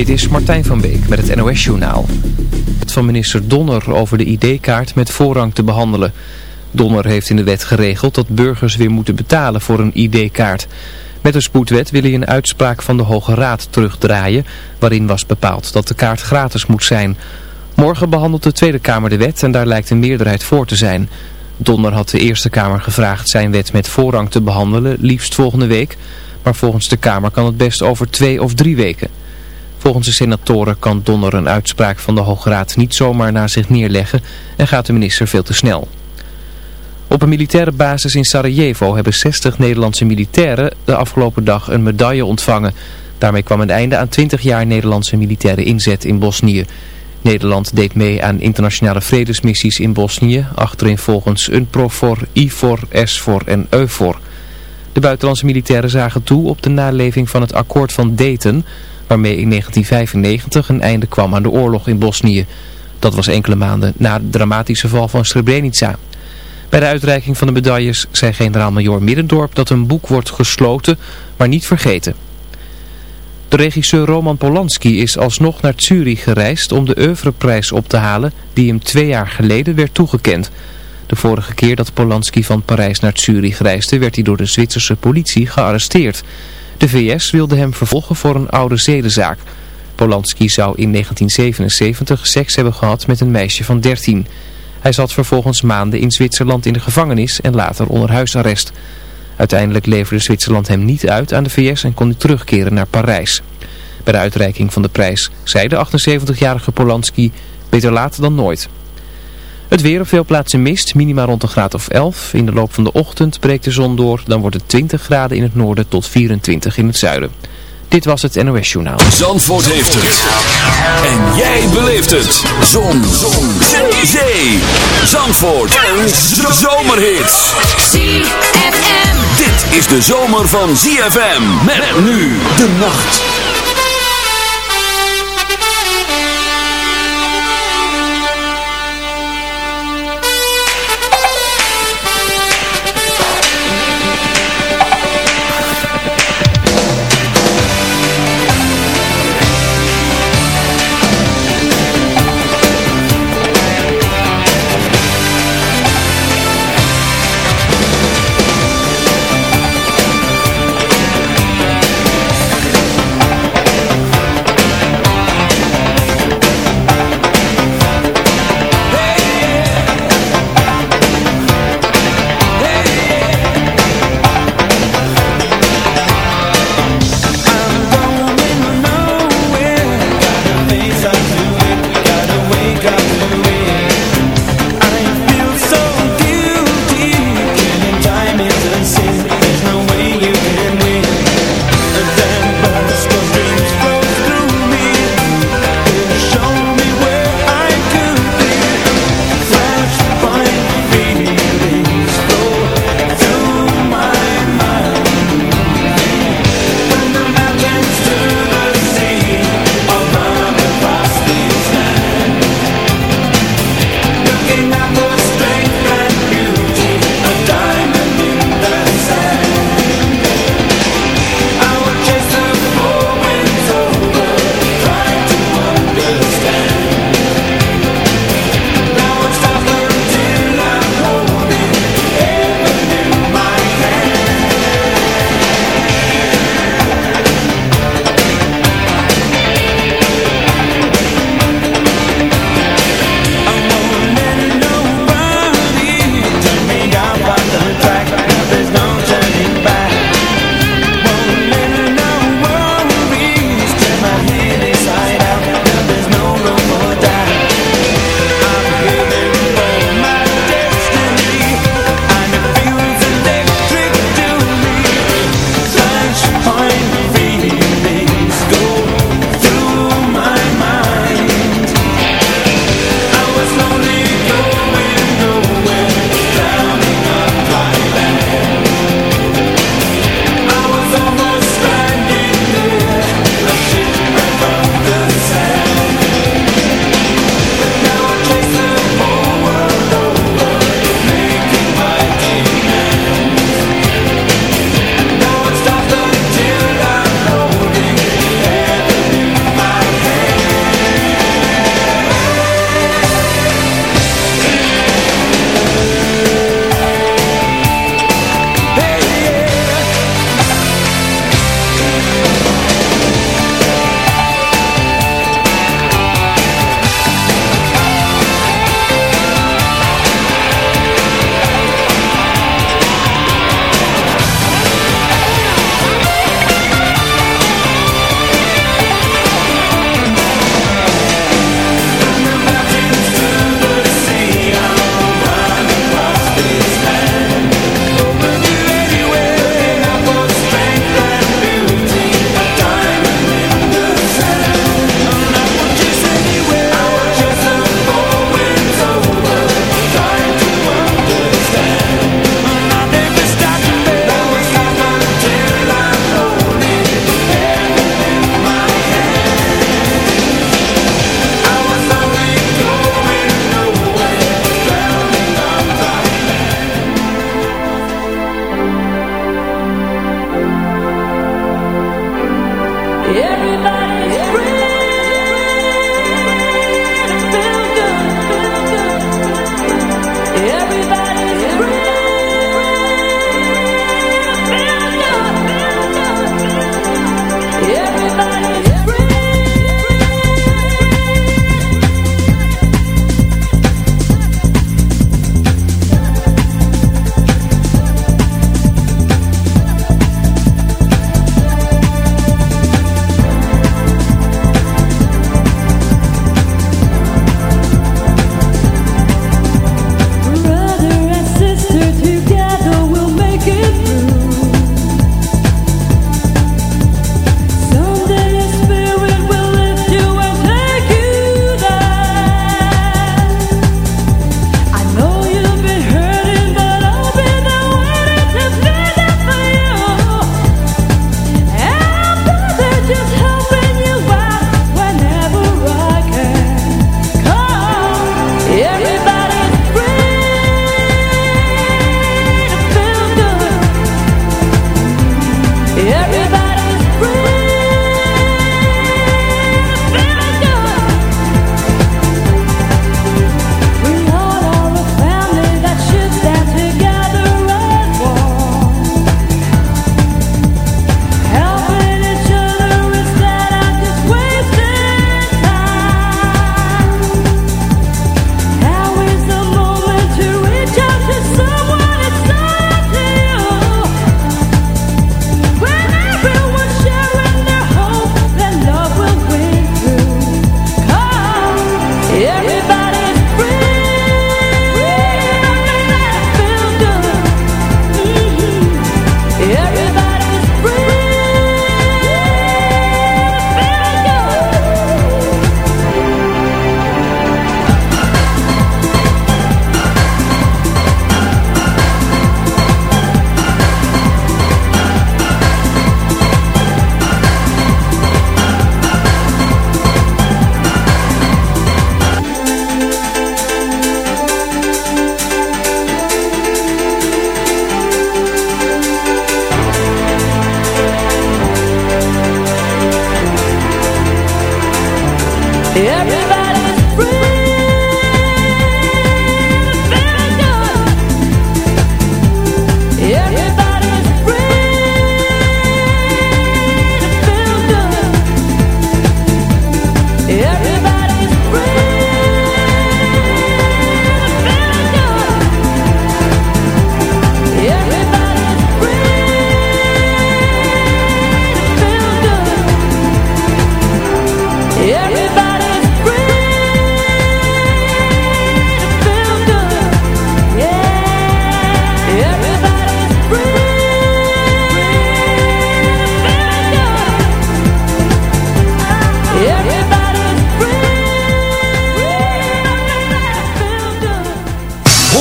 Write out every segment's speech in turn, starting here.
Dit is Martijn van Beek met het NOS-journaal. Het van minister Donner over de ID-kaart met voorrang te behandelen. Donner heeft in de wet geregeld dat burgers weer moeten betalen voor een ID-kaart. Met de spoedwet wil hij een uitspraak van de Hoge Raad terugdraaien... waarin was bepaald dat de kaart gratis moet zijn. Morgen behandelt de Tweede Kamer de wet en daar lijkt een meerderheid voor te zijn. Donner had de Eerste Kamer gevraagd zijn wet met voorrang te behandelen, liefst volgende week... Maar volgens de Kamer kan het best over twee of drie weken. Volgens de senatoren kan Donner een uitspraak van de Hoge Raad niet zomaar naar zich neerleggen en gaat de minister veel te snel. Op een militaire basis in Sarajevo hebben 60 Nederlandse militairen de afgelopen dag een medaille ontvangen. Daarmee kwam een einde aan 20 jaar Nederlandse militaire inzet in Bosnië. Nederland deed mee aan internationale vredesmissies in Bosnië, achterin volgens UNPROFOR, IFOR, SFOR en EUFOR. De buitenlandse militairen zagen toe op de naleving van het akkoord van Dayton, waarmee in 1995 een einde kwam aan de oorlog in Bosnië. Dat was enkele maanden na de dramatische val van Srebrenica. Bij de uitreiking van de medailles zei generaal-major Middendorp dat een boek wordt gesloten, maar niet vergeten. De regisseur Roman Polanski is alsnog naar Zurich gereisd om de oeuvreprijs op te halen die hem twee jaar geleden werd toegekend. De vorige keer dat Polanski van Parijs naar Zurich reisde werd hij door de Zwitserse politie gearresteerd. De VS wilde hem vervolgen voor een oude zedenzaak. Polanski zou in 1977 seks hebben gehad met een meisje van 13. Hij zat vervolgens maanden in Zwitserland in de gevangenis en later onder huisarrest. Uiteindelijk leverde Zwitserland hem niet uit aan de VS en kon hij terugkeren naar Parijs. Bij de uitreiking van de prijs zei de 78-jarige Polanski beter later dan nooit. Het weer op veel plaatsen mist, minima rond een graad of 11. In de loop van de ochtend breekt de zon door, dan wordt het 20 graden in het noorden tot 24 in het zuiden. Dit was het NOS Journaal. Zandvoort heeft het. En jij beleeft het. Zon. zon. Zee. Zee. Zandvoort. Een zomerhit. ZFM. Dit is de zomer van ZFM. Met nu de nacht.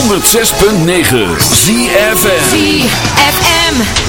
106.9 ZFM ZFM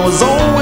was always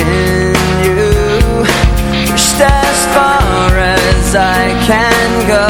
in you. Pushed as far as I can go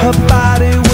Her body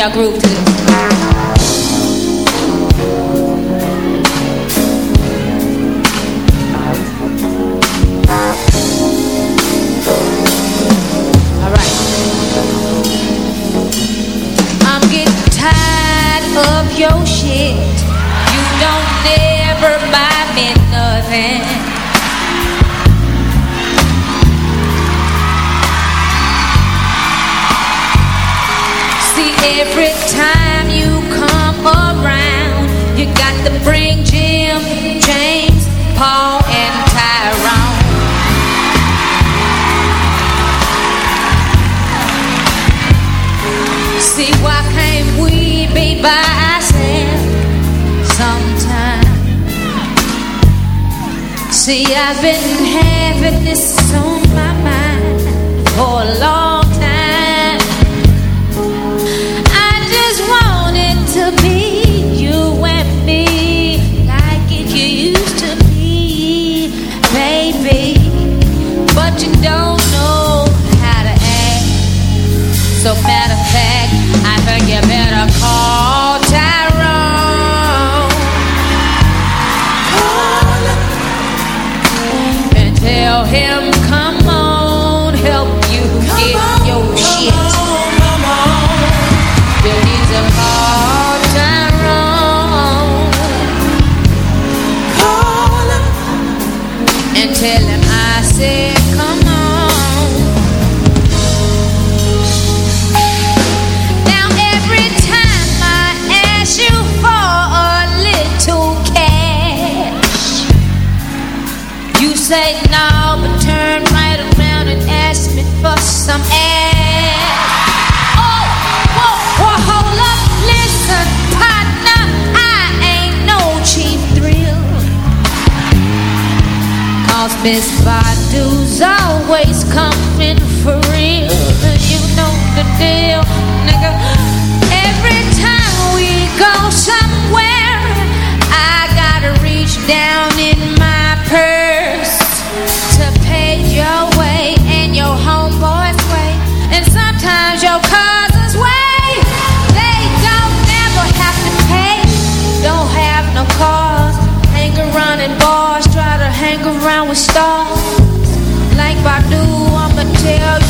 y'all groove See, I've been having this on Miss Vi. We stars like I do, I'ma tell you.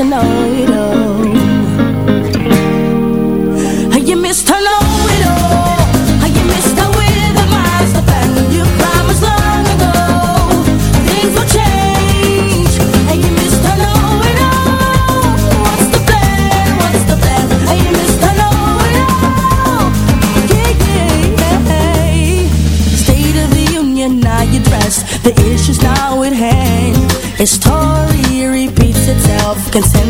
Hey, Mr. itself